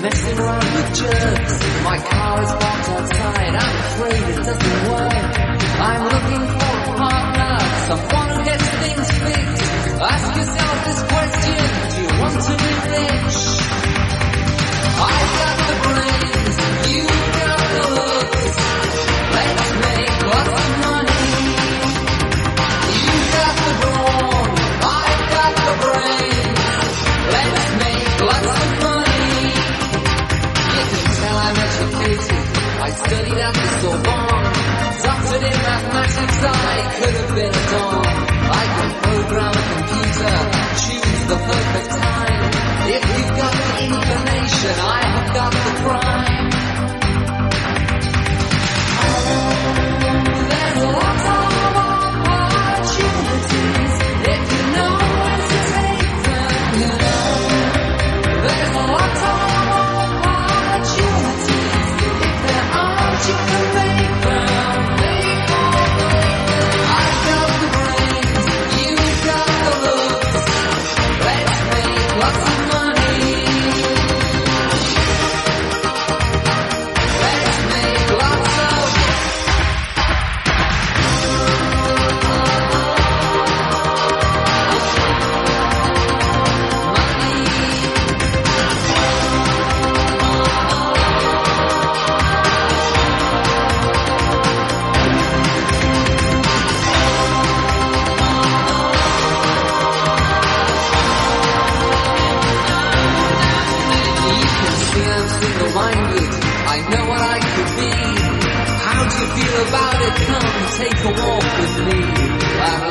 Messing around with jerks. My car is parked outside. I'm afraid it doesn't work. I'm looking for inclination, I have done the crime. minded. I know what I could be. How do you feel about it? Come take a walk with me.